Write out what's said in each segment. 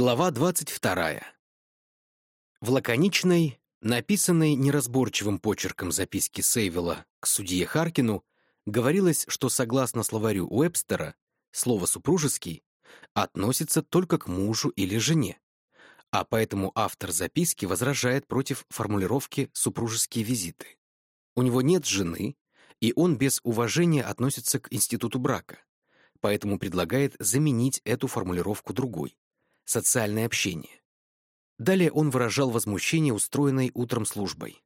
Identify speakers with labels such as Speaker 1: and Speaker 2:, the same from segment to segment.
Speaker 1: Глава 22. В лаконичной, написанной неразборчивым почерком записке Сейвела к судье Харкину говорилось, что согласно словарю Уэбстера, слово «супружеский» относится только к мужу или жене, а поэтому автор записки возражает против формулировки «супружеские визиты». У него нет жены, и он без уважения относится к институту брака, поэтому предлагает заменить эту формулировку другой — социальное общение. Далее он выражал возмущение устроенной утром службой.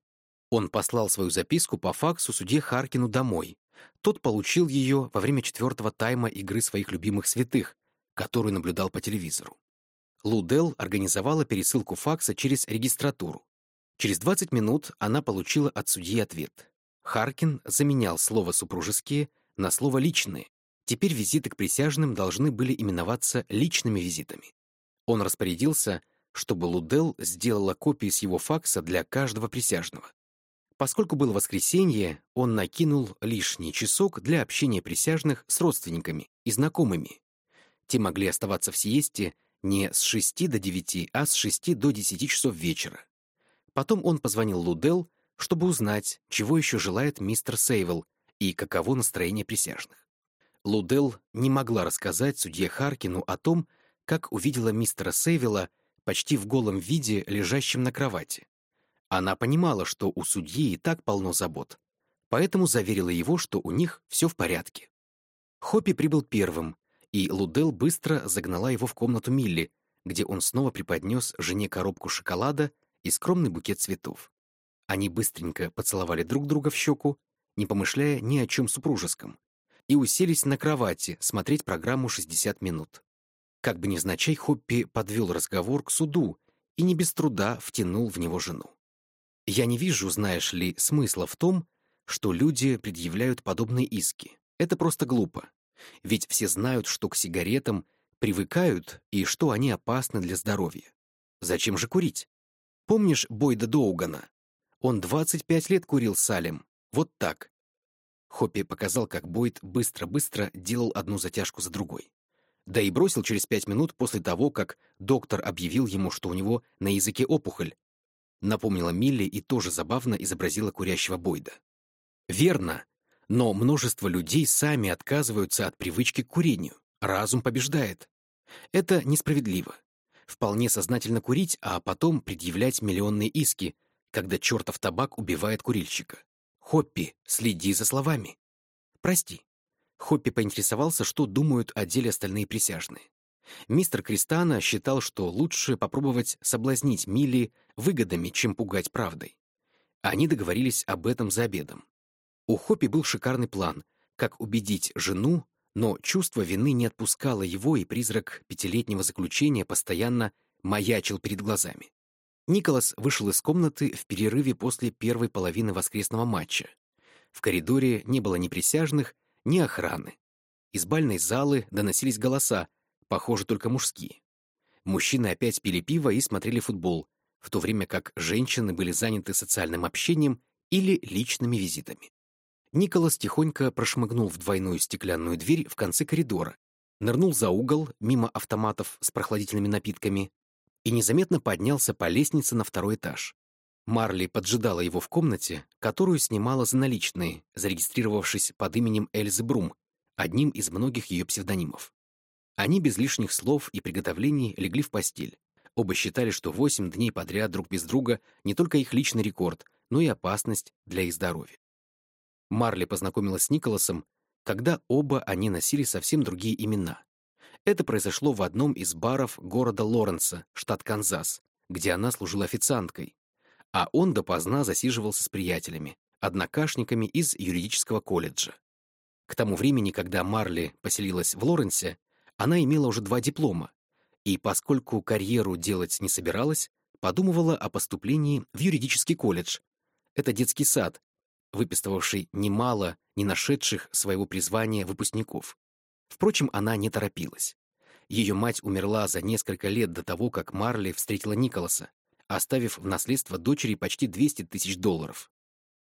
Speaker 1: Он послал свою записку по факсу судье Харкину домой. Тот получил ее во время четвертого тайма игры своих любимых святых, которую наблюдал по телевизору. Лудел организовала пересылку факса через регистратуру. Через 20 минут она получила от судьи ответ. Харкин заменял слово «супружеские» на слово «личные». Теперь визиты к присяжным должны были именоваться личными визитами. Он распорядился, чтобы Лудел сделала копии с его факса для каждого присяжного. Поскольку было воскресенье, он накинул лишний часок для общения присяжных с родственниками и знакомыми. Те могли оставаться в сиесте не с 6 до 9, а с 6 до 10 часов вечера. Потом он позвонил Лудел, чтобы узнать, чего еще желает мистер Сейвел и каково настроение присяжных. Лудел не могла рассказать судье Харкину о том, как увидела мистера Сейвела почти в голом виде, лежащем на кровати. Она понимала, что у судьи и так полно забот, поэтому заверила его, что у них все в порядке. Хоппи прибыл первым, и Лудел быстро загнала его в комнату Милли, где он снова преподнес жене коробку шоколада и скромный букет цветов. Они быстренько поцеловали друг друга в щеку, не помышляя ни о чем супружеском, и уселись на кровати смотреть программу «60 минут». Как бы невзначай, Хоппи подвел разговор к суду и не без труда втянул в него жену. «Я не вижу, знаешь ли, смысла в том, что люди предъявляют подобные иски. Это просто глупо. Ведь все знают, что к сигаретам привыкают и что они опасны для здоровья. Зачем же курить? Помнишь Бойда Доугана? Он 25 лет курил салем. Вот так. Хоппи показал, как Бойд быстро-быстро делал одну затяжку за другой. Да и бросил через пять минут после того, как доктор объявил ему, что у него на языке опухоль. Напомнила Милли и тоже забавно изобразила курящего Бойда. Верно, но множество людей сами отказываются от привычки к курению. Разум побеждает. Это несправедливо. Вполне сознательно курить, а потом предъявлять миллионные иски, когда чертов табак убивает курильщика. Хоппи, следи за словами. Прости. Хоппи поинтересовался, что думают о деле остальные присяжные. Мистер Кристана считал, что лучше попробовать соблазнить Милли выгодами, чем пугать правдой. Они договорились об этом за обедом. У Хоппи был шикарный план, как убедить жену, но чувство вины не отпускало его, и призрак пятилетнего заключения постоянно маячил перед глазами. Николас вышел из комнаты в перерыве после первой половины воскресного матча. В коридоре не было ни присяжных, ни охраны. Из бальной залы доносились голоса, похоже, только мужские. Мужчины опять пили пиво и смотрели футбол, в то время как женщины были заняты социальным общением или личными визитами. Николас тихонько прошмыгнул в двойную стеклянную дверь в конце коридора, нырнул за угол, мимо автоматов с прохладительными напитками, и незаметно поднялся по лестнице на второй этаж. Марли поджидала его в комнате, которую снимала за наличные, зарегистрировавшись под именем Эльзы Брум, одним из многих ее псевдонимов. Они без лишних слов и приготовлений легли в постель. Оба считали, что восемь дней подряд друг без друга не только их личный рекорд, но и опасность для их здоровья. Марли познакомилась с Николасом, когда оба они носили совсем другие имена. Это произошло в одном из баров города Лоренса, штат Канзас, где она служила официанткой, а он допоздна засиживался с приятелями, однокашниками из юридического колледжа. К тому времени, когда Марли поселилась в Лоренсе, она имела уже два диплома, и поскольку карьеру делать не собиралась, подумывала о поступлении в юридический колледж. Это детский сад, выписывавший немало не нашедших своего призвания выпускников. Впрочем, она не торопилась. Ее мать умерла за несколько лет до того, как Марли встретила Николаса, оставив в наследство дочери почти 200 тысяч долларов.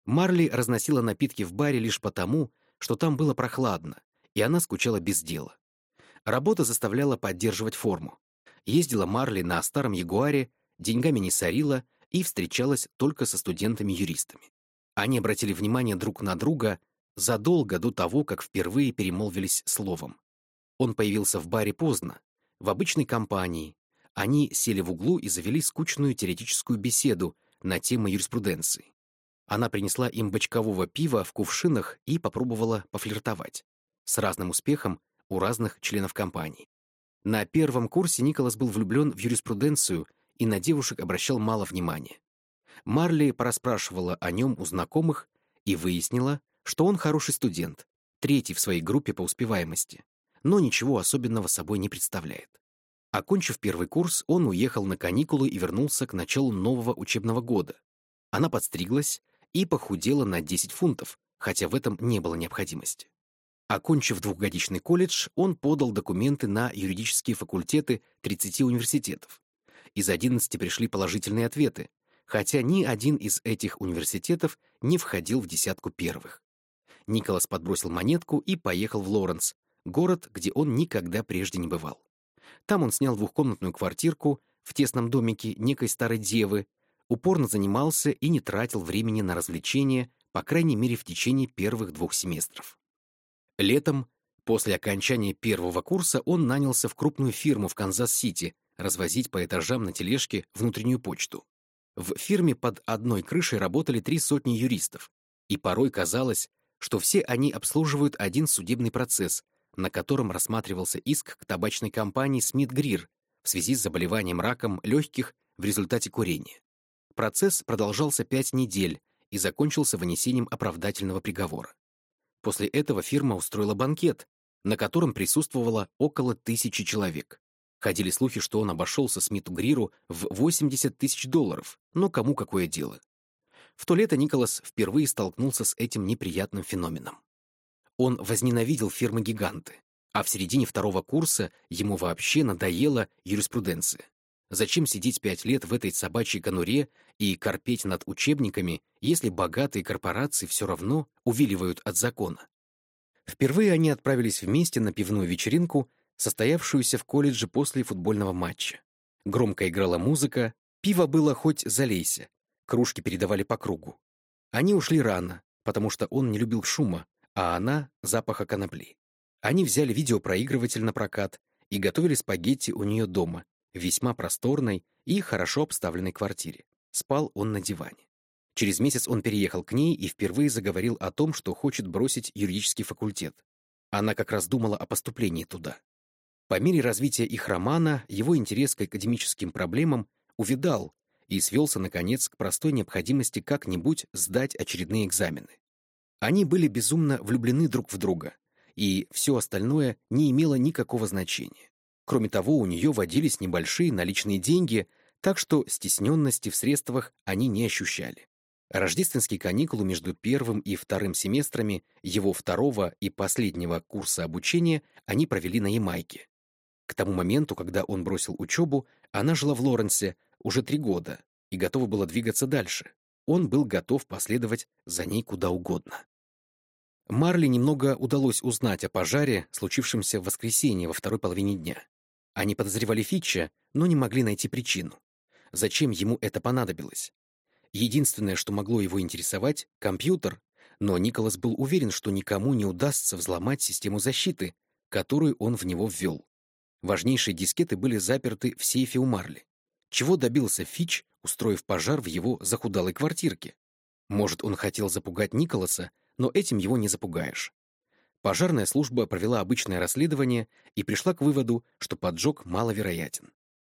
Speaker 1: Марли разносила напитки в баре лишь потому, что там было прохладно, и она скучала без дела. Работа заставляла поддерживать форму. Ездила Марли на старом Ягуаре, деньгами не сорила и встречалась только со студентами-юристами. Они обратили внимание друг на друга задолго до того, как впервые перемолвились словом. Он появился в баре поздно, в обычной компании. Они сели в углу и завели скучную теоретическую беседу на темы юриспруденции. Она принесла им бочкового пива в кувшинах и попробовала пофлиртовать. С разным успехом у разных членов компании. На первом курсе Николас был влюблен в юриспруденцию и на девушек обращал мало внимания. Марли порасспрашивала о нем у знакомых и выяснила, что он хороший студент, третий в своей группе по успеваемости, но ничего особенного собой не представляет. Окончив первый курс, он уехал на каникулы и вернулся к началу нового учебного года. Она подстриглась и похудела на 10 фунтов, хотя в этом не было необходимости. Окончив двухгодичный колледж, он подал документы на юридические факультеты 30 университетов. Из 11 пришли положительные ответы, хотя ни один из этих университетов не входил в десятку первых. Николас подбросил монетку и поехал в Лоренс, город, где он никогда прежде не бывал. Там он снял двухкомнатную квартирку в тесном домике некой старой девы, упорно занимался и не тратил времени на развлечения, по крайней мере, в течение первых двух семестров. Летом, после окончания первого курса, он нанялся в крупную фирму в Канзас-Сити развозить по этажам на тележке внутреннюю почту. В фирме под одной крышей работали три сотни юристов, и порой казалось, что все они обслуживают один судебный процесс, на котором рассматривался иск к табачной компании Смит Грир в связи с заболеванием раком легких в результате курения. Процесс продолжался пять недель и закончился вынесением оправдательного приговора. После этого фирма устроила банкет, на котором присутствовало около тысячи человек. Ходили слухи, что он обошелся Смиту Гриру в 80 тысяч долларов, но кому какое дело. В то лето Николас впервые столкнулся с этим неприятным феноменом. Он возненавидел фирмы-гиганты, а в середине второго курса ему вообще надоела юриспруденция. Зачем сидеть пять лет в этой собачьей конуре и корпеть над учебниками, если богатые корпорации все равно увиливают от закона? Впервые они отправились вместе на пивную вечеринку, состоявшуюся в колледже после футбольного матча. Громко играла музыка, пиво было хоть залейся, кружки передавали по кругу. Они ушли рано, потому что он не любил шума, а она — запаха конопли. Они взяли видеопроигрыватель на прокат и готовили спагетти у нее дома, в весьма просторной и хорошо обставленной квартире. Спал он на диване. Через месяц он переехал к ней и впервые заговорил о том, что хочет бросить юридический факультет. Она как раз думала о поступлении туда. По мере развития их романа его интерес к академическим проблемам увидал и свелся, наконец, к простой необходимости как-нибудь сдать очередные экзамены. Они были безумно влюблены друг в друга, и все остальное не имело никакого значения. Кроме того, у нее водились небольшие наличные деньги, так что стесненности в средствах они не ощущали. Рождественские каникулы между первым и вторым семестрами его второго и последнего курса обучения они провели на Ямайке. К тому моменту, когда он бросил учебу, она жила в Лоренсе уже три года и готова была двигаться дальше. Он был готов последовать за ней куда угодно. Марли немного удалось узнать о пожаре, случившемся в воскресенье во второй половине дня. Они подозревали Фитча, но не могли найти причину. Зачем ему это понадобилось? Единственное, что могло его интересовать — компьютер, но Николас был уверен, что никому не удастся взломать систему защиты, которую он в него ввел. Важнейшие дискеты были заперты в сейфе у Марли. Чего добился Фич, устроив пожар в его захудалой квартирке? Может, он хотел запугать Николаса, но этим его не запугаешь. Пожарная служба провела обычное расследование и пришла к выводу, что поджог маловероятен.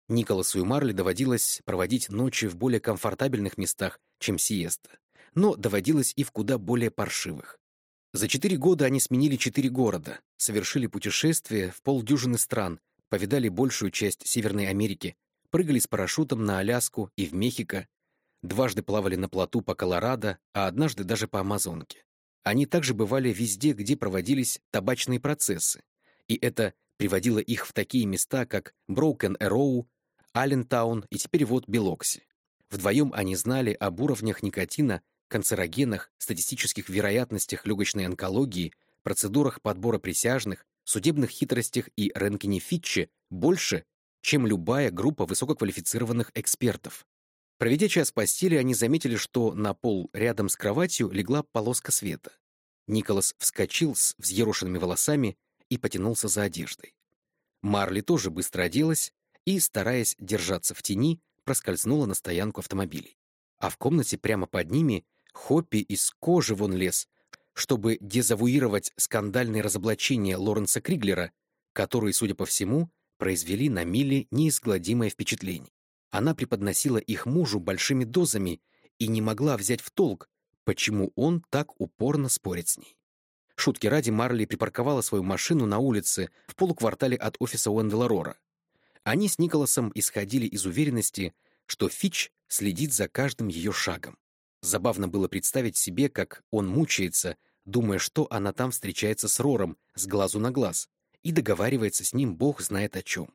Speaker 1: Николасу и Марли доводилось проводить ночи в более комфортабельных местах, чем сиеста, но доводилось и в куда более паршивых. За четыре года они сменили четыре города, совершили путешествия в полдюжины стран, повидали большую часть Северной Америки, прыгали с парашютом на Аляску и в Мехико, дважды плавали на плоту по Колорадо, а однажды даже по Амазонке. Они также бывали везде, где проводились табачные процессы, и это приводило их в такие места, как Броукен-Эроу, Аллентаун и теперь вот Белокси. Вдвоем они знали об уровнях никотина, канцерогенах, статистических вероятностях легочной онкологии, процедурах подбора присяжных, судебных хитростях и рентгене Фитче больше, чем любая группа высококвалифицированных экспертов. Проведя час в постели, они заметили, что на пол рядом с кроватью легла полоска света. Николас вскочил с взъерошенными волосами и потянулся за одеждой. Марли тоже быстро оделась и, стараясь держаться в тени, проскользнула на стоянку автомобилей. А в комнате прямо под ними Хоппи из кожи вон лез, чтобы дезавуировать скандальные разоблачения Лоренса Криглера, которые, судя по всему, произвели на Милли неизгладимое впечатление. Она преподносила их мужу большими дозами и не могла взять в толк, почему он так упорно спорит с ней. Шутки ради Марли припарковала свою машину на улице в полуквартале от офиса Уэндела Рора. Они с Николасом исходили из уверенности, что Фич следит за каждым ее шагом. Забавно было представить себе, как он мучается, думая, что она там встречается с Рором с глазу на глаз и договаривается с ним бог знает о чем.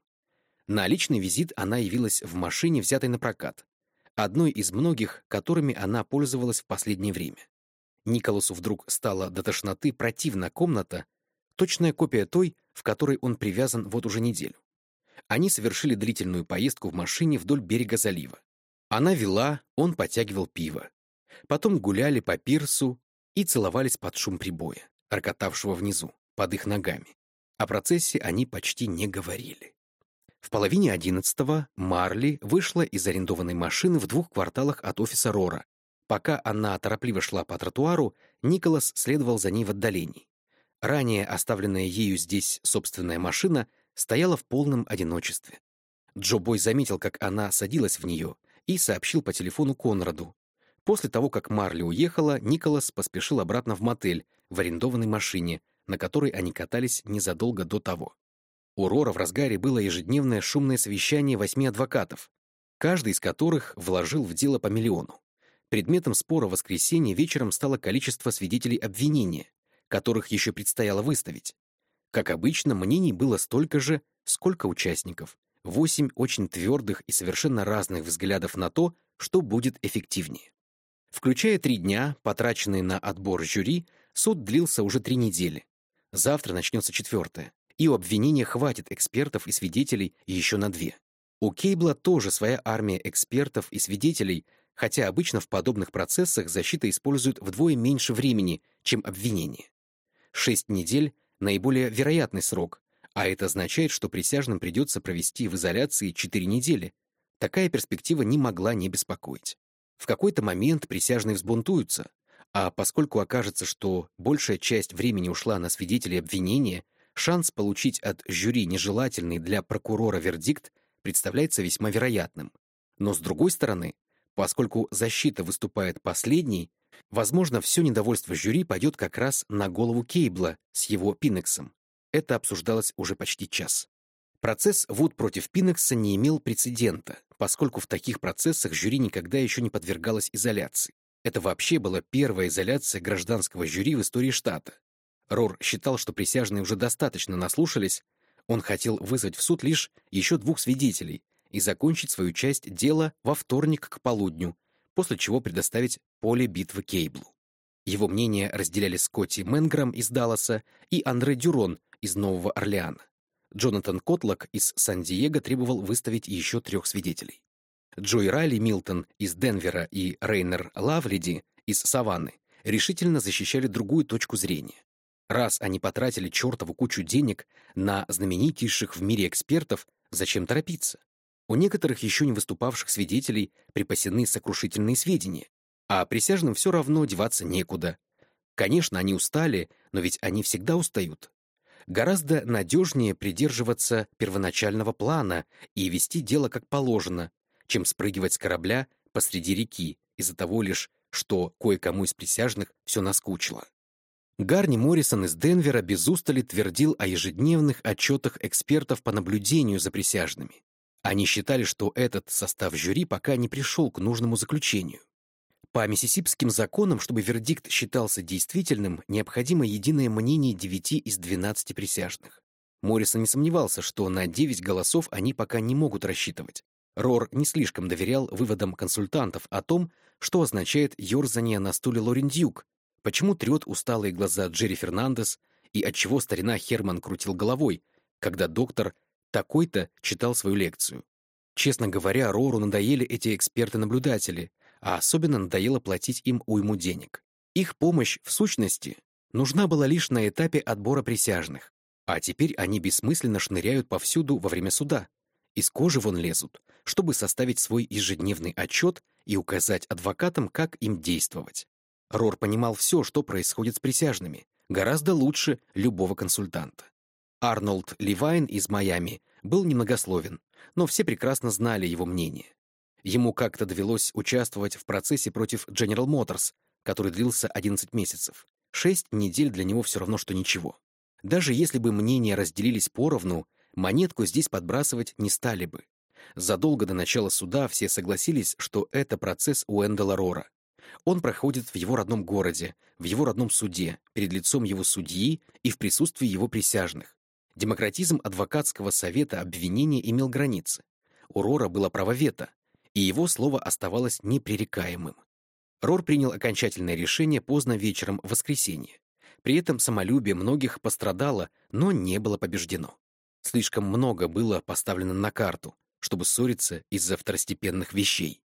Speaker 1: На личный визит она явилась в машине, взятой на прокат, одной из многих, которыми она пользовалась в последнее время. Николасу вдруг стало до тошноты противна комната, точная копия той, в которой он привязан вот уже неделю. Они совершили длительную поездку в машине вдоль берега залива. Она вела, он потягивал пиво. Потом гуляли по пирсу и целовались под шум прибоя, рокотавшего внизу, под их ногами. О процессе они почти не говорили. В половине одиннадцатого Марли вышла из арендованной машины в двух кварталах от офиса Рора. Пока она торопливо шла по тротуару, Николас следовал за ней в отдалении. Ранее оставленная ею здесь собственная машина стояла в полном одиночестве. Джо Бой заметил, как она садилась в нее, и сообщил по телефону Конраду. После того, как Марли уехала, Николас поспешил обратно в мотель в арендованной машине, на которой они катались незадолго до того. У Рора в разгаре было ежедневное шумное совещание восьми адвокатов, каждый из которых вложил в дело по миллиону. Предметом спора в воскресенье вечером стало количество свидетелей обвинения, которых еще предстояло выставить. Как обычно, мнений было столько же, сколько участников. Восемь очень твердых и совершенно разных взглядов на то, что будет эффективнее. Включая три дня, потраченные на отбор жюри, суд длился уже три недели. Завтра начнется четвертое и у обвинения хватит экспертов и свидетелей еще на две. У Кейбла тоже своя армия экспертов и свидетелей, хотя обычно в подобных процессах защита использует вдвое меньше времени, чем обвинение. Шесть недель — наиболее вероятный срок, а это означает, что присяжным придется провести в изоляции четыре недели. Такая перспектива не могла не беспокоить. В какой-то момент присяжные взбунтуются, а поскольку окажется, что большая часть времени ушла на свидетелей обвинения — шанс получить от жюри нежелательный для прокурора вердикт представляется весьма вероятным. Но с другой стороны, поскольку защита выступает последней, возможно, все недовольство жюри пойдет как раз на голову Кейбла с его Пинексом. Это обсуждалось уже почти час. Процесс Вуд против Пинекса не имел прецедента, поскольку в таких процессах жюри никогда еще не подвергалось изоляции. Это вообще была первая изоляция гражданского жюри в истории штата, Рор считал, что присяжные уже достаточно наслушались, он хотел вызвать в суд лишь еще двух свидетелей и закончить свою часть дела во вторник к полудню, после чего предоставить поле битвы Кейблу. Его мнение разделяли Скотти Менграм из Далласа и Андре Дюрон из Нового Орлеана. Джонатан Котлок из Сан-Диего требовал выставить еще трех свидетелей. Джой Райли Милтон из Денвера и Рейнер Лавлиди из Саванны решительно защищали другую точку зрения. Раз они потратили чертову кучу денег на знаменитейших в мире экспертов, зачем торопиться? У некоторых еще не выступавших свидетелей припасены сокрушительные сведения, а присяжным все равно деваться некуда. Конечно, они устали, но ведь они всегда устают. Гораздо надежнее придерживаться первоначального плана и вести дело как положено, чем спрыгивать с корабля посреди реки из-за того лишь, что кое-кому из присяжных все наскучило. Гарни Моррисон из Денвера без устали твердил о ежедневных отчетах экспертов по наблюдению за присяжными. Они считали, что этот состав жюри пока не пришел к нужному заключению. По миссисипским законам, чтобы вердикт считался действительным, необходимо единое мнение 9 из 12 присяжных. Моррисон не сомневался, что на 9 голосов они пока не могут рассчитывать. Рор не слишком доверял выводам консультантов о том, что означает ерзание на стуле Лорен Дьюк, Почему трет усталые глаза Джерри Фернандес и отчего старина Херман крутил головой, когда доктор Такой-то читал свою лекцию. Честно говоря, Рору надоели эти эксперты-наблюдатели, а особенно надоело платить им уйму денег. Их помощь, в сущности, нужна была лишь на этапе отбора присяжных, а теперь они бессмысленно шныряют повсюду во время суда. Из кожи вон лезут, чтобы составить свой ежедневный отчет и указать адвокатам, как им действовать. Рор понимал все, что происходит с присяжными, гораздо лучше любого консультанта. Арнольд Ливайн из Майами был немногословен, но все прекрасно знали его мнение. Ему как-то довелось участвовать в процессе против General Motors, который длился 11 месяцев. Шесть недель для него все равно, что ничего. Даже если бы мнения разделились поровну, монетку здесь подбрасывать не стали бы. Задолго до начала суда все согласились, что это процесс Уэндела Рора. Он проходит в его родном городе, в его родном суде, перед лицом его судьи и в присутствии его присяжных. Демократизм адвокатского совета обвинения имел границы. У Рора было право вето, и его слово оставалось непререкаемым. Рор принял окончательное решение поздно вечером в воскресенье. При этом самолюбие многих пострадало, но не было побеждено. Слишком много было поставлено на карту, чтобы ссориться из-за второстепенных вещей.